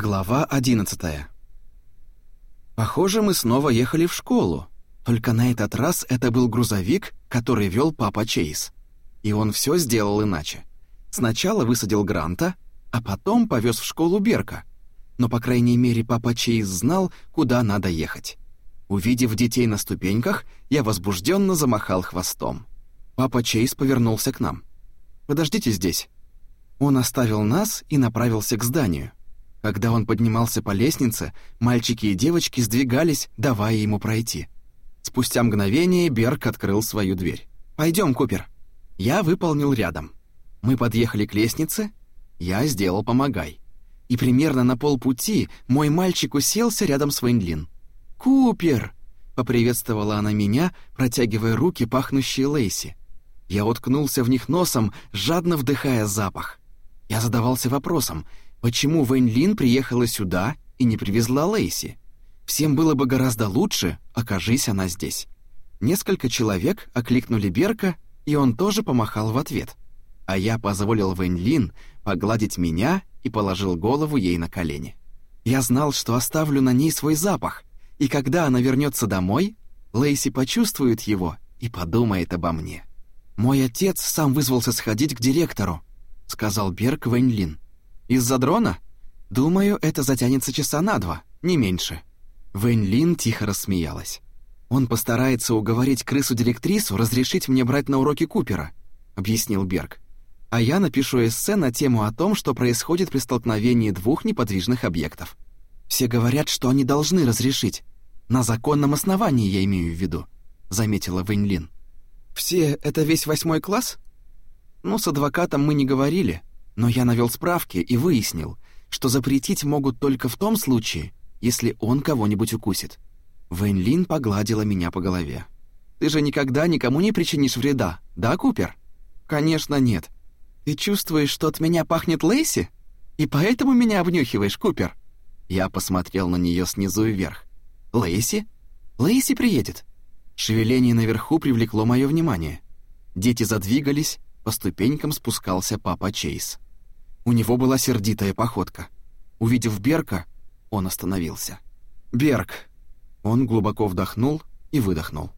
Глава 11. Похоже, мы снова ехали в школу. Только на этот раз это был грузовик, который вел папа Чейз. И он все сделал иначе. Сначала высадил Гранта, а потом повез в школу Берка. Но, по крайней мере, папа Чейз знал, куда надо ехать. Увидев детей на ступеньках, я возбужденно замахал хвостом. Папа Чейз повернулся к нам. «Подождите здесь». Он оставил нас и направился к зданию. Когда он поднимался по лестнице, мальчики и девочки сдвигались, давая ему пройти. Спустя мгновение Берг открыл свою дверь. «Пойдем, Купер». Я выполнил рядом. Мы подъехали к лестнице, я сделал «помогай». И примерно на полпути мой мальчик уселся рядом с Вейнлин. «Купер!» — поприветствовала она меня, протягивая руки, пахнущие Лейси. Я уткнулся в них носом, жадно вдыхая запах. Я задавался вопросом — Почему Вэнь Лин приехала сюда и не привезла Лейси? Всем было бы гораздо лучше, окажись она здесь. Несколько человек окликнули Берка, и он тоже помахал в ответ. А я позволил Вэнь Лин погладить меня и положил голову ей на колени. Я знал, что оставлю на ней свой запах, и когда она вернется домой, Лейси почувствует его и подумает обо мне. «Мой отец сам вызвался сходить к директору», — сказал Берг Вэнь Лин. Из-за дрона? Думаю, это затянется часа на два, не меньше. Вэнь Лин тихо рассмеялась. Он постарается уговорить крысу-директрису разрешить мне брать на уроки Купера, объяснил Берг. А я напишу эссе на тему о том, что происходит при столкновении двух неподвижных объектов. Все говорят, что они должны разрешить. На законном основании я имею в виду, заметила Вэнь Лин. Все это весь восьмой класс? Ну, с адвокатом мы не говорили, но я навел справки и выяснил, что запретить могут только в том случае, если он кого-нибудь укусит. Вэнь Лин погладила меня по голове. «Ты же никогда никому не причинишь вреда, да, Купер?» «Конечно нет. Ты чувствуешь, что от меня пахнет Лейси? И поэтому меня обнюхиваешь, Купер?» Я посмотрел на нее снизу вверх. «Лейси? Лейси приедет?» Шевеление наверху привлекло мое внимание. Дети задвигались, по ступенькам спускался папа Чейз. У него была сердитая походка. Увидев Берка, он остановился. «Берг!» Он глубоко вдохнул и выдохнул.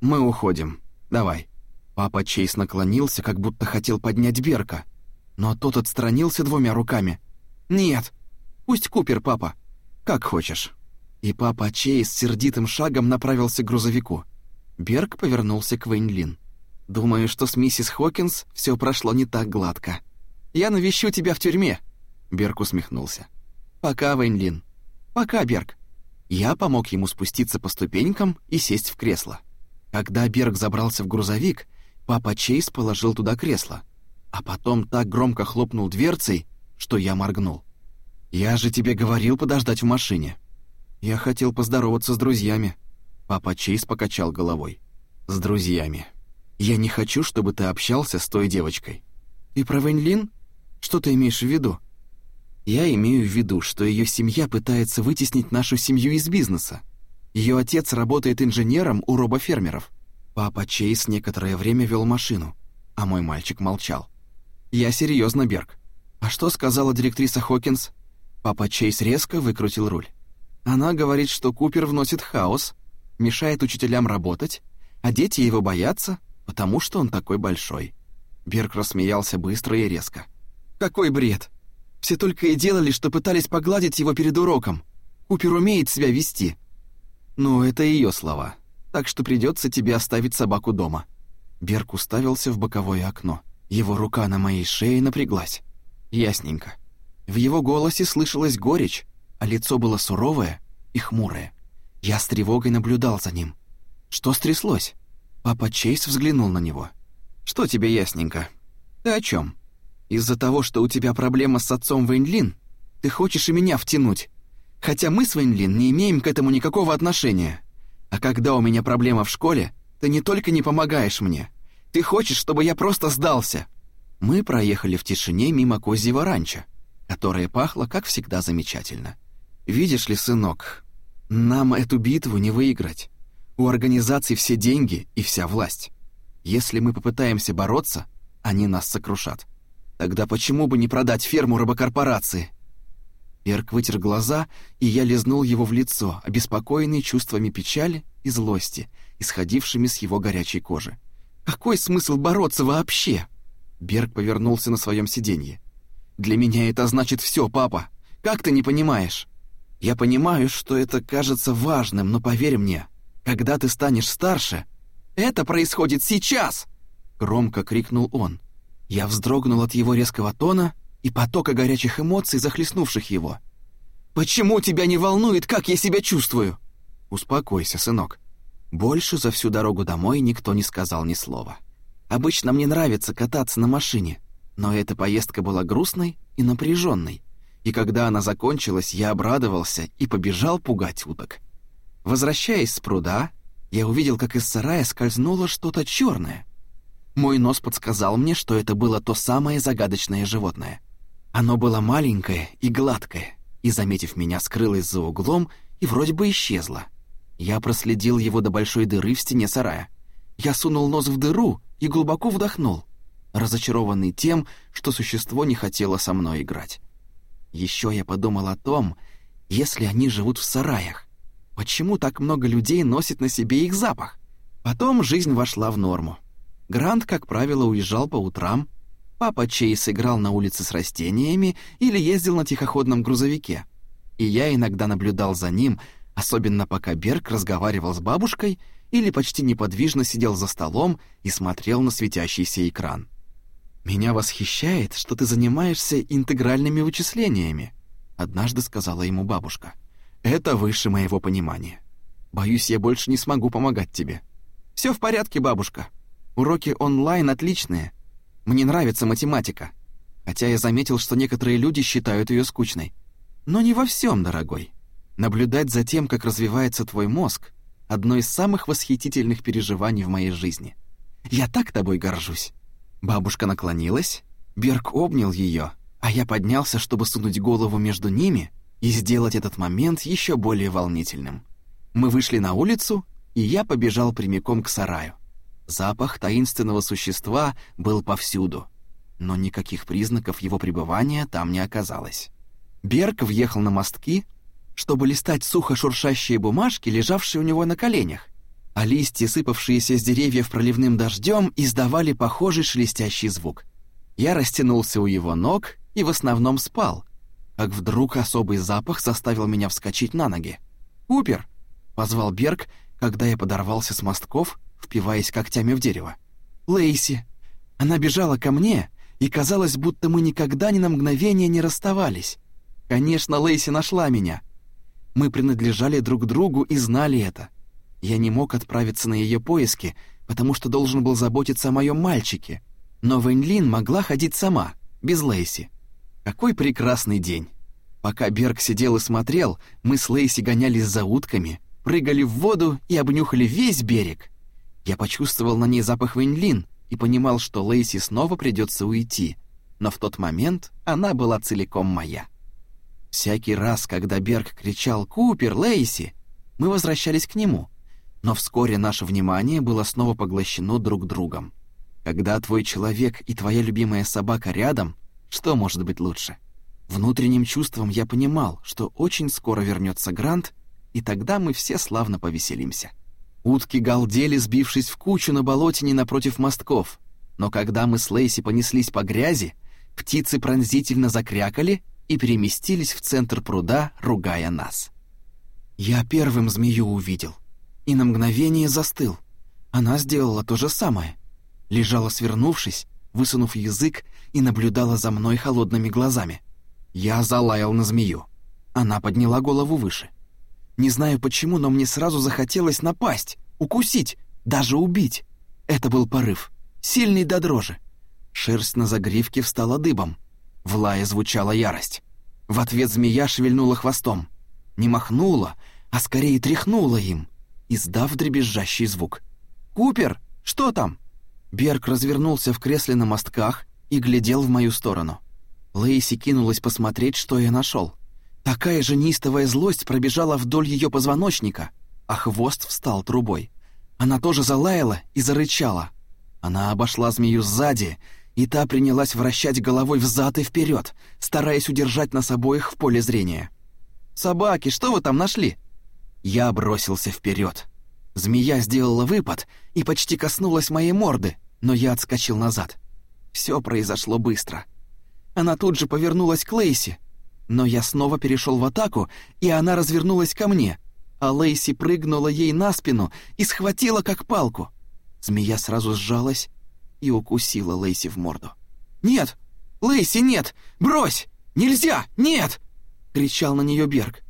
«Мы уходим. Давай». Папа Чейз наклонился, как будто хотел поднять Берка, но тот отстранился двумя руками. «Нет! Пусть Купер, папа. Как хочешь». И папа Чейз сердитым шагом направился к грузовику. Берг повернулся к Вейнлин. «Думаю, что с миссис Хокинс все прошло не так гладко». Я навещу тебя в тюрьме!» Берг усмехнулся. «Пока, Вэньлин. Пока, Берг». Я помог ему спуститься по ступенькам и сесть в кресло. Когда Берг забрался в грузовик, папа Чейз положил туда кресло, а потом так громко хлопнул дверцей, что я моргнул. «Я же тебе говорил подождать в машине». «Я хотел поздороваться с друзьями». Папа Чейз покачал головой. «С друзьями. Я не хочу, чтобы ты общался с той девочкой». «И про Вэньлин?» Что ты имеешь в виду? Я имею в виду, что ее семья пытается вытеснить нашу семью из бизнеса. Ее отец работает инженером у робофермеров. Папа Чейз некоторое время вел машину, а мой мальчик молчал. Я серьезно, Берг. А что сказала директриса Хокинс? Папа Чейз резко выкрутил руль. Она говорит, что Купер вносит хаос, мешает учителям работать, а дети его боятся, потому что он такой большой. Берг рассмеялся быстро и резко. Какой бред! Все только и делали, что пытались погладить его перед уроком. Купер умеет себя вести. Ну, это ее слова. Так что придется тебе оставить собаку дома. Берг уставился в боковое окно. Его рука на моей шее напряглась. Ясненько. В его голосе слышалась горечь, а лицо было суровое и хмурое. Я с тревогой наблюдал за ним. Что стряслось? Папа Чейз взглянул на него. «Что тебе ясненько? Ты о чем? Из-за того, что у тебя проблема с отцом Вэньлин, ты хочешь и меня втянуть. Хотя мы с Вэньлин не имеем к этому никакого отношения. А когда у меня проблема в школе, ты не только не помогаешь мне, ты хочешь, чтобы я просто сдался. Мы проехали в тишине мимо козьего ранчо, которое пахло, как всегда, замечательно. Видишь ли, сынок, нам эту битву не выиграть. У организаций все деньги и вся власть. Если мы попытаемся бороться, они нас сокрушат. Тогда почему бы не продать ферму рыбокорпорации? Берг вытер глаза, и я лизнул его в лицо, обеспокоенный чувствами печали и злости, исходившими с его горячей кожи. «Какой смысл бороться вообще?» Берг повернулся на своем сиденье. «Для меня это значит все, папа. Как ты не понимаешь?» «Я понимаю, что это кажется важным, но поверь мне, когда ты станешь старше...» «Это происходит сейчас!» — громко крикнул он. Я вздрогнул от его резкого тона и потока горячих эмоций, захлестнувших его. «Почему тебя не волнует, как я себя чувствую?» «Успокойся, сынок». Больше за всю дорогу домой никто не сказал ни слова. Обычно мне нравится кататься на машине, но эта поездка была грустной и напряженной, и когда она закончилась, я обрадовался и побежал пугать уток. Возвращаясь с пруда, я увидел, как из сарая скользнуло что-то черное. Мой нос подсказал мне, что это было то самое загадочное животное. Оно было маленькое и гладкое, и, заметив меня, скрылось за углом и вроде бы исчезло. Я проследил его до большой дыры в стене сарая. Я сунул нос в дыру и глубоко вдохнул, разочарованный тем, что существо не хотело со мной играть. Еще я подумал о том, если они живут в сараях, почему так много людей носит на себе их запах? Потом жизнь вошла в норму. Грант, как правило, уезжал по утрам, Папа Чейз играл на улице с растениями или ездил на тихоходном грузовике. И я иногда наблюдал за ним, особенно пока Берг разговаривал с бабушкой или почти неподвижно сидел за столом и смотрел на светящийся экран. «Меня восхищает, что ты занимаешься интегральными вычислениями», однажды сказала ему бабушка. «Это выше моего понимания. Боюсь, я больше не смогу помогать тебе». «Все в порядке, бабушка. Уроки онлайн отличные, мне нравится математика, хотя я заметил, что некоторые люди считают ее скучной. Но не во всем, дорогой. Наблюдать за тем, как развивается твой мозг, одно из самых восхитительных переживаний в моей жизни. Я так тобой горжусь. Бабушка наклонилась, Берг обнял ее, а я поднялся, чтобы сунуть голову между ними и сделать этот момент еще более волнительным. Мы вышли на улицу, и я побежал прямиком к сараю. Запах таинственного существа был повсюду, но никаких признаков его пребывания там не оказалось. Берг въехал на мостки, чтобы листать сухо шуршащие бумажки, лежавшие у него на коленях, а листья, сыпавшиеся с деревьев проливным дождем, издавали похожий шелестящий звук. Я растянулся у его ног и в основном спал, как вдруг особый запах заставил меня вскочить на ноги. «Купер!» — позвал Берг, когда я подорвался с мостков впиваясь когтями в дерево. «Лейси! Она бежала ко мне, и казалось, будто мы никогда ни на мгновение не расставались. Конечно, Лейси нашла меня. Мы принадлежали друг другу и знали это. Я не мог отправиться на ее поиски, потому что должен был заботиться о моем мальчике. Но Вэньлин могла ходить сама, без Лейси. Какой прекрасный день! Пока Берг сидел и смотрел, мы с Лейси гонялись за утками, прыгали в воду и обнюхали весь берег. Я почувствовал на ней запах Вэньлин и понимал, что Лейси снова придется уйти, но в тот момент она была целиком моя. Всякий раз, когда Берг кричал «Купер, Лейси!», мы возвращались к нему, но вскоре наше внимание было снова поглощено друг другом. Когда твой человек и твоя любимая собака рядом, что может быть лучше? Внутренним чувством я понимал, что очень скоро вернется Грант, и тогда мы все славно повеселимся. Утки галдели, сбившись в кучу на болотине напротив мостков. Но когда мы с Лейси понеслись по грязи, птицы пронзительно закрякали и переместились в центр пруда, ругая нас. Я первым змею увидел и на мгновение застыл. Она сделала то же самое. Лежала свернувшись, высунув язык и наблюдала за мной холодными глазами. Я залаял на змею. Она подняла голову выше. Не знаю почему, но мне сразу захотелось напасть, укусить, даже убить. Это был порыв, сильный до дрожи. Шерсть на загривке встала дыбом. В лае звучала ярость. В ответ змея шевельнула хвостом. Не махнула, а скорее тряхнула им, издав дребезжащий звук. «Купер, что там?» Берг развернулся в кресле на мостках и глядел в мою сторону. Лейси кинулась посмотреть, что я нашел. Такая же неистовая злость пробежала вдоль ее позвоночника, а хвост встал трубой. Она тоже залаяла и зарычала. Она обошла змею сзади и та принялась вращать головой взад и вперед, стараясь удержать нас обоих в поле зрения. «Собаки, что вы там нашли?» Я бросился вперед. Змея сделала выпад и почти коснулась моей морды, но я отскочил назад. Все произошло быстро. Она тут же повернулась к Лейси, но я снова перешел в атаку, и она развернулась ко мне, а Лейси прыгнула ей на спину и схватила как палку. Змея сразу сжалась и укусила Лейси в морду. «Нет! Лейси, нет! Брось! Нельзя! Нет!» — кричал на нее Берг.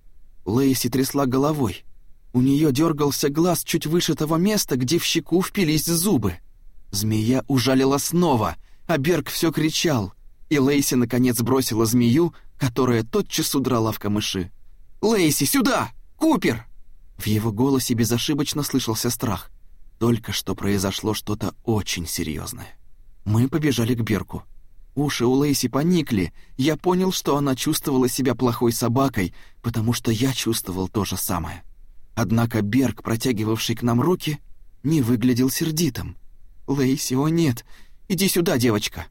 Лейси трясла головой. У нее дергался глаз чуть выше того места, где в щеку впились зубы. Змея ужалила снова, а Берг все кричал, и Лейси наконец бросила змею, которая тотчас удрала в камыши. «Лейси, сюда! Купер!» В его голосе безошибочно слышался страх. Только что произошло что-то очень серьезное. Мы побежали к Берку. Уши у Лейси поникли. Я понял, что она чувствовала себя плохой собакой, потому что я чувствовал то же самое. Однако Берг, протягивавший к нам руки, не выглядел сердитым. «Лейси, о нет! Иди сюда, девочка!»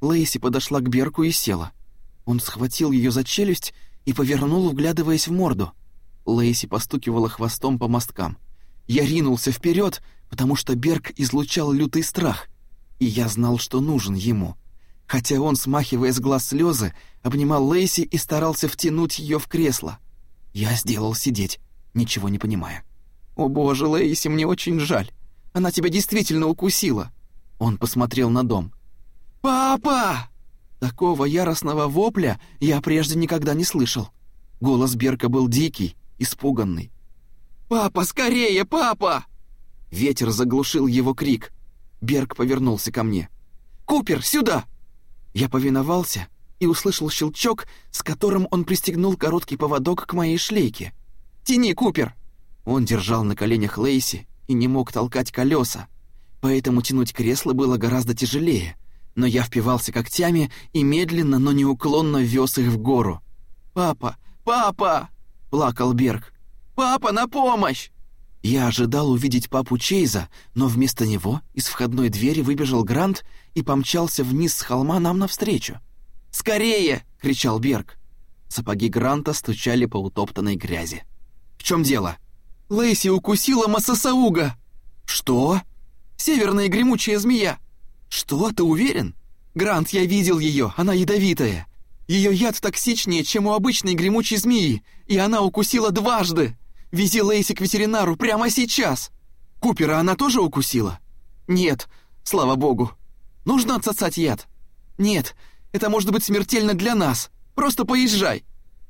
Лейси подошла к Берку и села. Он схватил ее за челюсть и повернул, вглядываясь в морду. Лейси постукивала хвостом по мосткам. Я ринулся вперед, потому что Берг излучал лютый страх, и я знал, что нужен ему. Хотя он, смахивая с глаз слезы, обнимал Лейси и старался втянуть ее в кресло. Я сделал сидеть, ничего не понимая. «О боже, Лейси, мне очень жаль. Она тебя действительно укусила». Он посмотрел на дом. «Папа!» Такого яростного вопля я прежде никогда не слышал. Голос Берка был дикий, испуганный. «Папа, скорее, папа!» Ветер заглушил его крик. Берг повернулся ко мне. «Купер, сюда!» Я повиновался и услышал щелчок, с которым он пристегнул короткий поводок к моей шлейке. «Тяни, Купер!» Он держал на коленях Лейси и не мог толкать колеса, поэтому тянуть кресло было гораздо тяжелее, но я впивался когтями и медленно, но неуклонно вез их в гору. «Папа! Папа!» — плакал Берг. «Папа, на помощь!» Я ожидал увидеть папу Чейза, но вместо него из входной двери выбежал Грант и помчался вниз с холма нам навстречу. «Скорее!» — кричал Берг. Сапоги Гранта стучали по утоптанной грязи. «В чем дело?» «Лэйси укусила Масасауга!» «Что?» «Северная гремучая змея!» «Что, ты уверен?» «Грант, я видел ее, она ядовитая. Ее яд токсичнее, чем у обычной гремучей змеи, и она укусила дважды. Вези Лейси к ветеринару прямо сейчас. Купера она тоже укусила? Нет, слава богу. Нужно отсосать яд. Нет, это может быть смертельно для нас. Просто поезжай.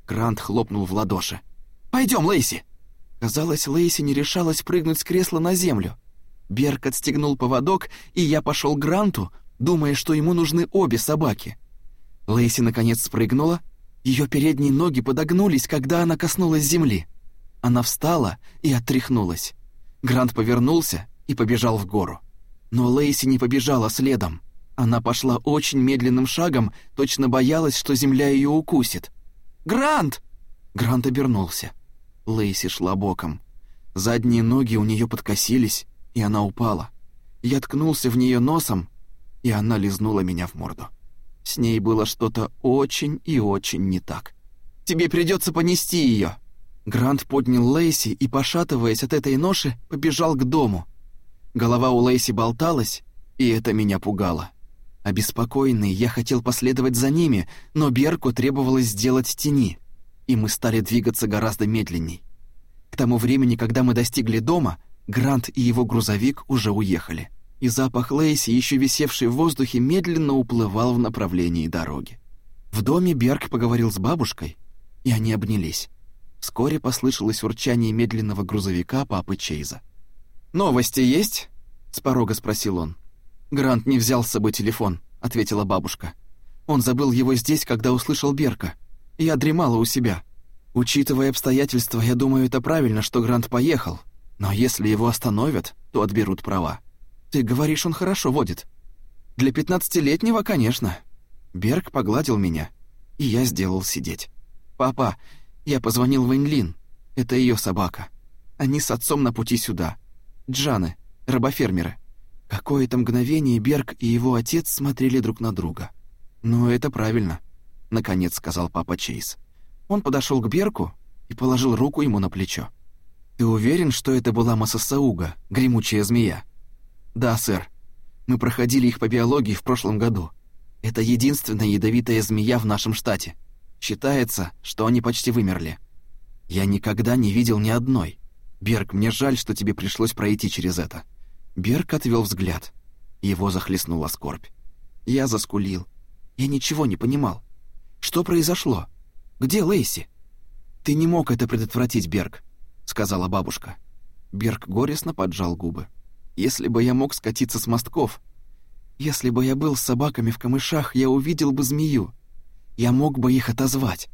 Грант хлопнул в ладоши. Пойдем, Лейси. Казалось, Лейси не решалась прыгнуть с кресла на землю. Берк отстегнул поводок, и я пошел к Гранту, думая, что ему нужны обе собаки. Лейси наконец спрыгнула. Ее передние ноги подогнулись, когда она коснулась земли. Она встала и отряхнулась. Грант повернулся и побежал в гору. Но Лейси не побежала следом. Она пошла очень медленным шагом, точно боялась, что земля ее укусит. «Грант!» Грант обернулся. Лейси шла боком. Задние ноги у нее подкосились, и она упала. Я ткнулся в нее носом, и она лизнула меня в морду. С ней было что-то очень и очень не так. «Тебе придется понести ее!» Грант поднял Лейси и, пошатываясь от этой ноши, побежал к дому. Голова у Лейси болталась, и это меня пугало. Обеспокоенный, я хотел последовать за ними, но Берку требовалось сделать тени, и мы стали двигаться гораздо медленней. К тому времени, когда мы достигли дома, Грант и его грузовик уже уехали и запах Лейси, еще висевший в воздухе, медленно уплывал в направлении дороги. В доме Берг поговорил с бабушкой, и они обнялись. Вскоре послышалось урчание медленного грузовика папы Чейза. «Новости есть?» — с порога спросил он. «Грант не взял с собой телефон», — ответила бабушка. «Он забыл его здесь, когда услышал Берка. Я дремала у себя. Учитывая обстоятельства, я думаю, это правильно, что Грант поехал. Но если его остановят, то отберут права. Ты говоришь, он хорошо водит. Для пятнадцатилетнего, конечно. Берг погладил меня, и я сделал сидеть. Папа, я позвонил Вэньлин. Это ее собака. Они с отцом на пути сюда. Джаны, рабофермеры. Какое-то мгновение Берг и его отец смотрели друг на друга. «Ну, это правильно», — наконец сказал папа Чейз. Он подошел к Берку и положил руку ему на плечо. «Ты уверен, что это была Масасауга, гремучая змея?» «Да, сэр. Мы проходили их по биологии в прошлом году. Это единственная ядовитая змея в нашем штате. Считается, что они почти вымерли. Я никогда не видел ни одной. Берг, мне жаль, что тебе пришлось пройти через это». Берг отвел взгляд. Его захлестнула скорбь. Я заскулил. Я ничего не понимал. Что произошло? Где Лейси? Ты не мог это предотвратить, Берг, сказала бабушка. Берг горестно поджал губы. Если бы я мог скатиться с мостков, если бы я был с собаками в камышах, я увидел бы змею. Я мог бы их отозвать.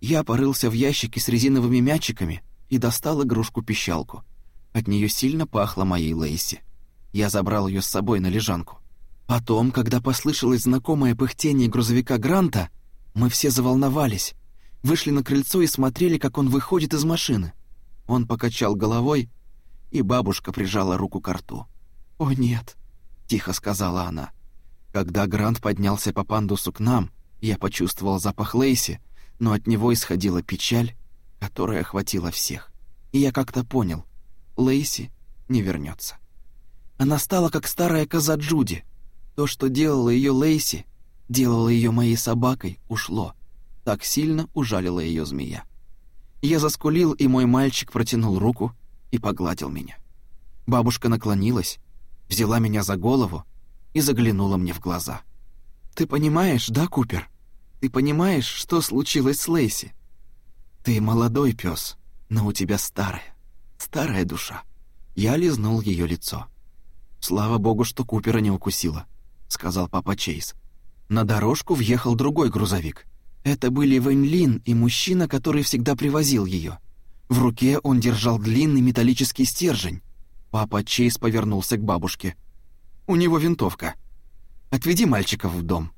Я порылся в ящике с резиновыми мячиками и достал игрушку-пищалку. От нее сильно пахло моей Лейси. Я забрал ее с собой на лежанку. Потом, когда послышалось знакомое пыхтение грузовика Гранта, мы все заволновались, вышли на крыльцо и смотрели, как он выходит из машины. Он покачал головой, и бабушка прижала руку к рту. «О, нет», — тихо сказала она. Когда Грант поднялся по пандусу к нам, я почувствовал запах Лейси, но от него исходила печаль, которая охватила всех. И я как-то понял, Лейси не вернется. Она стала как старая коза Джуди. То, что делала ее Лейси, делала ее моей собакой, ушло. Так сильно ужалила ее змея. Я заскулил, и мой мальчик протянул руку и погладил меня. Бабушка наклонилась, взяла меня за голову и заглянула мне в глаза. «Ты понимаешь, да, Купер? Ты понимаешь, что случилось с Лейси? Ты молодой пес, но у тебя старая, старая душа». Я лизнул ее лицо. «Слава богу, что Купера не укусила», — сказал папа Чейз. На дорожку въехал другой грузовик. Это были Вэнь и мужчина, который всегда привозил ее. В руке он держал длинный металлический стержень. Папа Чейз повернулся к бабушке. «У него винтовка. Отведи мальчиков в дом».